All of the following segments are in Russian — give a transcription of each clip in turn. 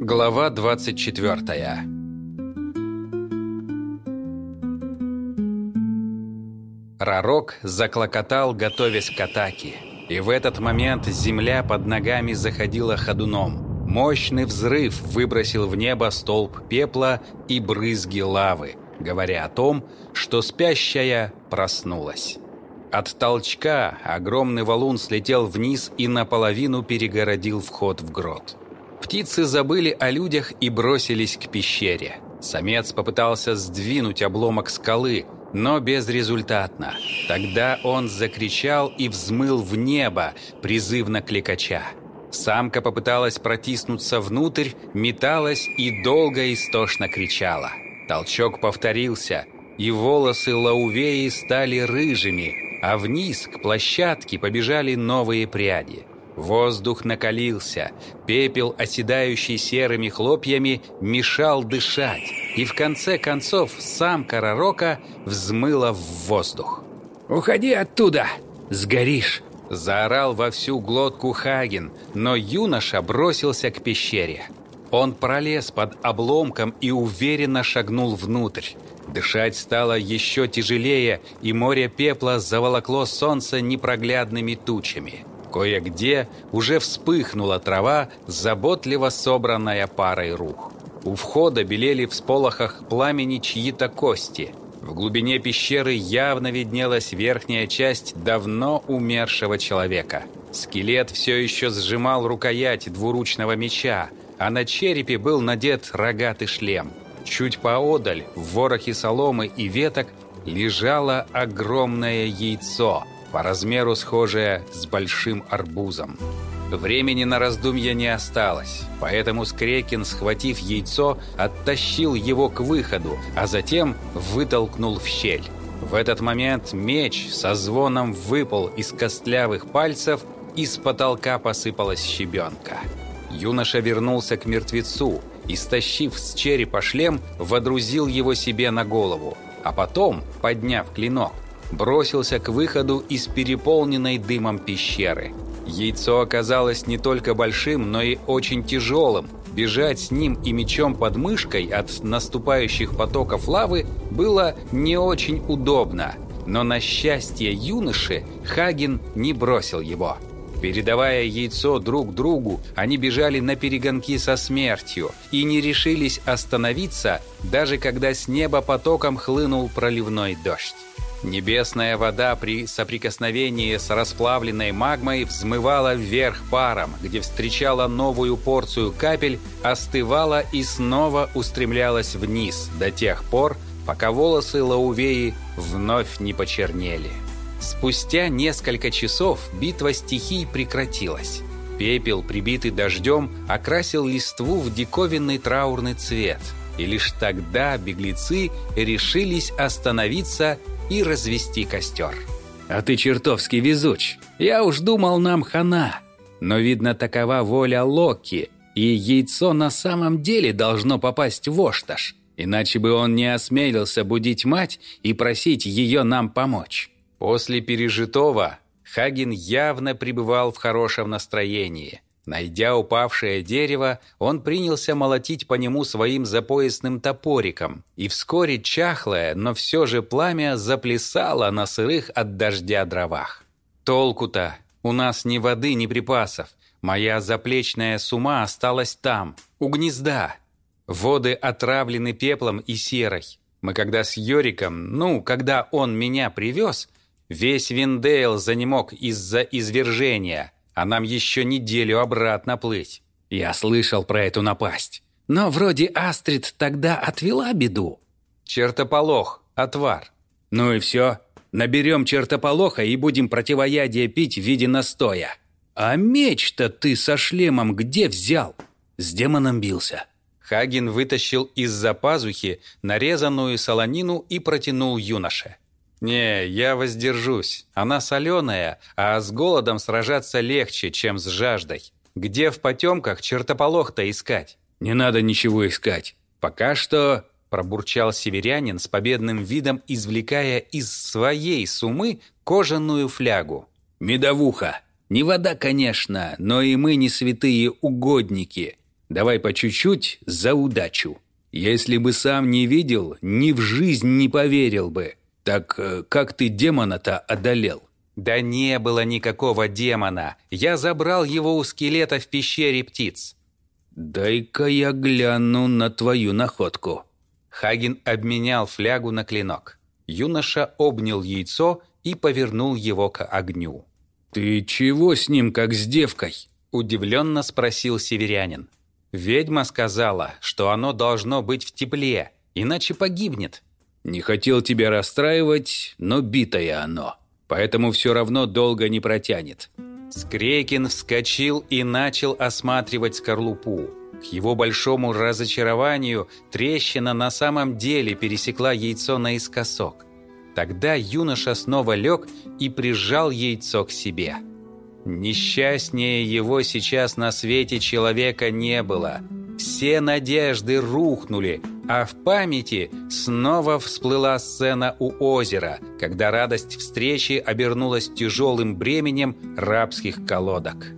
Глава 24 Ророк заклокотал, готовясь к атаке. И в этот момент земля под ногами заходила ходуном. Мощный взрыв выбросил в небо столб пепла и брызги лавы, говоря о том, что спящая проснулась. От толчка огромный валун слетел вниз и наполовину перегородил вход в грот. Птицы забыли о людях и бросились к пещере. Самец попытался сдвинуть обломок скалы, но безрезультатно. Тогда он закричал и взмыл в небо, призывно кликача. Самка попыталась протиснуться внутрь, металась и долго истошно кричала. Толчок повторился, и волосы Лаувеи стали рыжими, а вниз к площадке побежали новые пряди. Воздух накалился, пепел, оседающий серыми хлопьями, мешал дышать, и в конце концов сам Карарока взмыла в воздух. «Уходи оттуда! Сгоришь!» Заорал во всю глотку Хаген, но юноша бросился к пещере. Он пролез под обломком и уверенно шагнул внутрь. Дышать стало еще тяжелее, и море пепла заволокло солнце непроглядными тучами. Кое-где уже вспыхнула трава, заботливо собранная парой рук. У входа белели в сполохах пламени чьи-то кости. В глубине пещеры явно виднелась верхняя часть давно умершего человека. Скелет все еще сжимал рукоять двуручного меча, а на черепе был надет рогатый шлем. Чуть поодаль, в ворохе соломы и веток, лежало огромное яйцо – по размеру схожая с большим арбузом. Времени на раздумья не осталось, поэтому Скрекин, схватив яйцо, оттащил его к выходу, а затем вытолкнул в щель. В этот момент меч со звоном выпал из костлявых пальцев, и с потолка посыпалась щебенка. Юноша вернулся к мертвецу и, стащив с черепа шлем, водрузил его себе на голову, а потом, подняв клинок, бросился к выходу из переполненной дымом пещеры. Яйцо оказалось не только большим, но и очень тяжелым. Бежать с ним и мечом под мышкой от наступающих потоков лавы было не очень удобно. Но на счастье юноши Хаген не бросил его. Передавая яйцо друг другу, они бежали на перегонки со смертью и не решились остановиться, даже когда с неба потоком хлынул проливной дождь. Небесная вода при соприкосновении с расплавленной магмой взмывала вверх паром, где встречала новую порцию капель, остывала и снова устремлялась вниз до тех пор, пока волосы Лаувеи вновь не почернели. Спустя несколько часов битва стихий прекратилась. Пепел, прибитый дождем, окрасил листву в диковинный траурный цвет. И лишь тогда беглецы решились остановиться и развести костер. «А ты чертовски везуч. Я уж думал, нам хана. Но, видно, такова воля Локи, и яйцо на самом деле должно попасть в Ошташ, иначе бы он не осмелился будить мать и просить ее нам помочь». После пережитого Хаген явно пребывал в хорошем настроении – Найдя упавшее дерево, он принялся молотить по нему своим запоясным топориком, и вскоре чахлое, но все же пламя заплясало на сырых от дождя дровах. «Толку-то! У нас ни воды, ни припасов. Моя заплечная сума осталась там, у гнезда. Воды отравлены пеплом и серой. Мы когда с Йориком, ну, когда он меня привез, весь Виндейл занемог из-за извержения» а нам еще неделю обратно плыть. Я слышал про эту напасть. Но вроде Астрид тогда отвела беду. Чертополох, отвар. Ну и все. Наберем чертополоха и будем противоядие пить в виде настоя. А меч-то ты со шлемом где взял? С демоном бился. Хаген вытащил из-за пазухи нарезанную солонину и протянул юноше. «Не, я воздержусь. Она соленая, а с голодом сражаться легче, чем с жаждой. Где в потемках чертополох-то искать?» «Не надо ничего искать. Пока что...» Пробурчал северянин с победным видом, извлекая из своей сумы кожаную флягу. «Медовуха! Не вода, конечно, но и мы не святые угодники. Давай по чуть-чуть за удачу. Если бы сам не видел, ни в жизнь не поверил бы. Так э, как ты демона-то одолел? Да не было никакого демона. Я забрал его у скелета в пещере птиц. Дай-ка я гляну на твою находку. Хаген обменял флягу на клинок. Юноша обнял яйцо и повернул его к огню. «Ты чего с ним, как с девкой?» – удивленно спросил северянин. «Ведьма сказала, что оно должно быть в тепле, иначе погибнет». «Не хотел тебя расстраивать, но битое оно, поэтому все равно долго не протянет». Скрекин вскочил и начал осматривать скорлупу. К его большому разочарованию трещина на самом деле пересекла яйцо наискосок. Тогда юноша снова лег и прижал яйцо к себе. Несчастнее его сейчас на свете человека не было. Все надежды рухнули, а в памяти снова всплыла сцена у озера, когда радость встречи обернулась тяжелым бременем рабских колодок.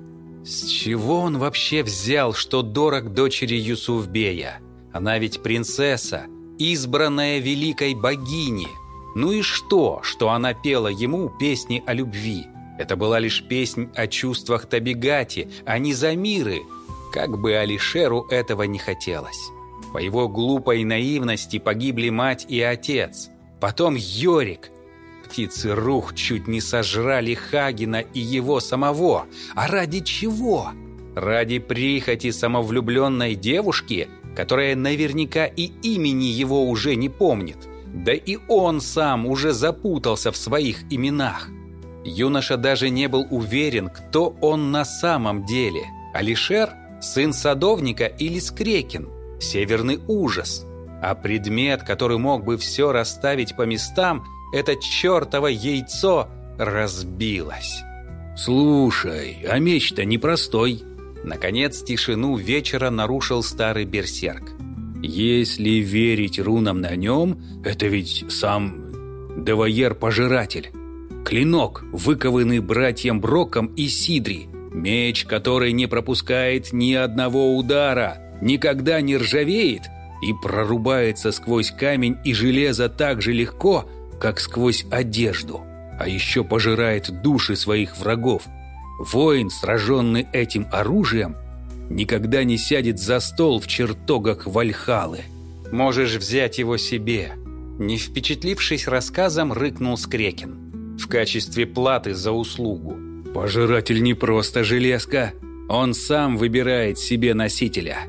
С чего он вообще взял, что дорог дочери Юсуфбея? Она ведь принцесса, избранная великой богини. Ну и что, что она пела ему песни о любви? Это была лишь песнь о чувствах Табигати, а не за миры. Как бы Алишеру этого не хотелось. По его глупой наивности погибли мать и отец. Потом Йорик – птицы рух чуть не сожрали Хагина и его самого. А ради чего? Ради прихоти самовлюбленной девушки, которая наверняка и имени его уже не помнит. Да и он сам уже запутался в своих именах. Юноша даже не был уверен, кто он на самом деле. Алишер, сын садовника или Скрекин, северный ужас. А предмет, который мог бы все расставить по местам – это чертово яйцо разбилось. «Слушай, а меч-то непростой». Наконец тишину вечера нарушил старый берсерк. «Если верить рунам на нем, это ведь сам Девайер-пожиратель. Клинок, выкованный братьям Броком и Сидри. Меч, который не пропускает ни одного удара, никогда не ржавеет и прорубается сквозь камень и железо так же легко, как сквозь одежду, а еще пожирает души своих врагов. Воин, сраженный этим оружием, никогда не сядет за стол в чертогах Вальхалы. «Можешь взять его себе», не впечатлившись рассказом, рыкнул Скрекин. «В качестве платы за услугу». «Пожиратель не просто железка. Он сам выбирает себе носителя».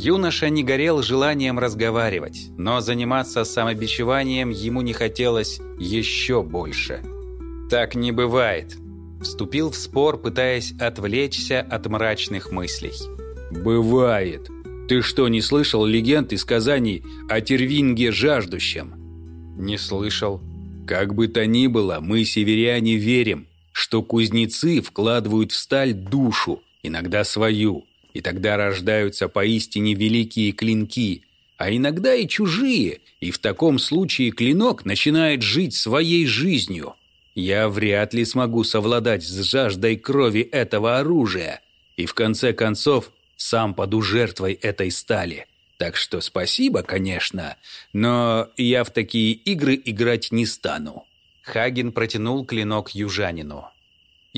Юноша не горел желанием разговаривать, но заниматься самобичеванием ему не хотелось еще больше. «Так не бывает», – вступил в спор, пытаясь отвлечься от мрачных мыслей. «Бывает. Ты что, не слышал легенд и сказаний о Тервинге жаждущем?» «Не слышал». «Как бы то ни было, мы, северяне, верим, что кузнецы вкладывают в сталь душу, иногда свою, и тогда рождаются поистине великие клинки, а иногда и чужие, и в таком случае клинок начинает жить своей жизнью. Я вряд ли смогу совладать с жаждой крови этого оружия, и в конце концов сам паду жертвой этой стали. Так что спасибо, конечно, но я в такие игры играть не стану». Хаген протянул клинок южанину.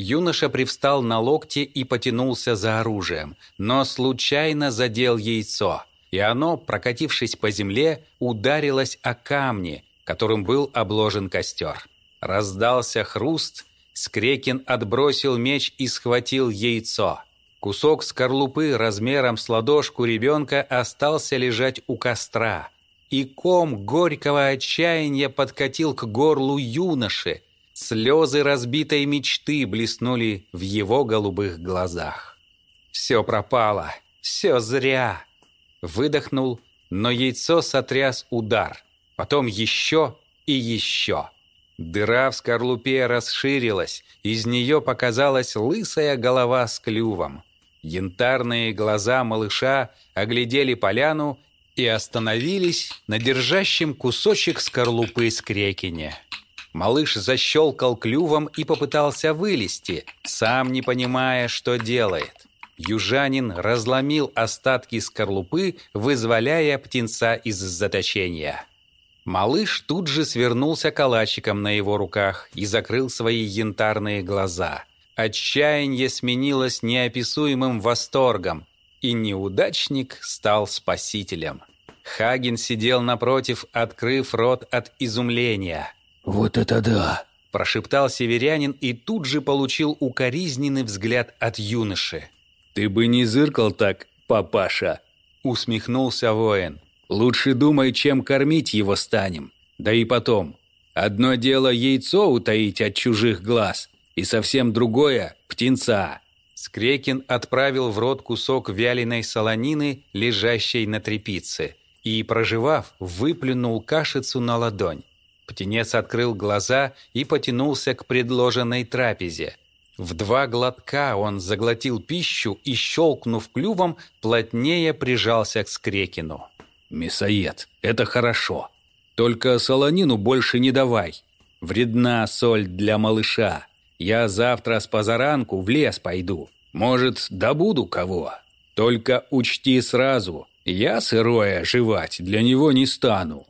Юноша привстал на локте и потянулся за оружием, но случайно задел яйцо, и оно, прокатившись по земле, ударилось о камни, которым был обложен костер. Раздался хруст, Скрекин отбросил меч и схватил яйцо. Кусок скорлупы размером с ладошку ребенка остался лежать у костра, и ком горького отчаяния подкатил к горлу юноши, Слезы разбитой мечты блеснули в его голубых глазах. «Все пропало! Все зря!» Выдохнул, но яйцо сотряс удар. Потом еще и еще. Дыра в скорлупе расширилась, из нее показалась лысая голова с клювом. Янтарные глаза малыша оглядели поляну и остановились на держащем кусочек скорлупы скрекине. Малыш защелкал клювом и попытался вылезти, сам не понимая, что делает. Южанин разломил остатки скорлупы, вызволяя птенца из заточения. Малыш тут же свернулся калачиком на его руках и закрыл свои янтарные глаза. Отчаяние сменилось неописуемым восторгом, и неудачник стал спасителем. Хаген сидел напротив, открыв рот от изумления. «Вот это да!» – прошептал северянин и тут же получил укоризненный взгляд от юноши. «Ты бы не зыркал так, папаша!» – усмехнулся воин. «Лучше думай, чем кормить его станем. Да и потом, одно дело яйцо утаить от чужих глаз, и совсем другое – птенца». Скрекин отправил в рот кусок вяленой солонины, лежащей на трепице, и, проживав, выплюнул кашицу на ладонь. Птенец открыл глаза и потянулся к предложенной трапезе. В два глотка он заглотил пищу и, щелкнув клювом, плотнее прижался к скрекину. «Мясоед, это хорошо. Только солонину больше не давай. Вредна соль для малыша. Я завтра с позаранку в лес пойду. Может, добуду кого. Только учти сразу, я сырое жевать для него не стану».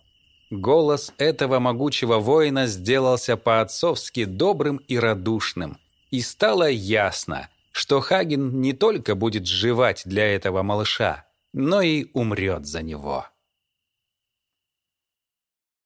Голос этого могучего воина сделался по-отцовски добрым и радушным. И стало ясно, что Хаген не только будет жевать для этого малыша, но и умрет за него.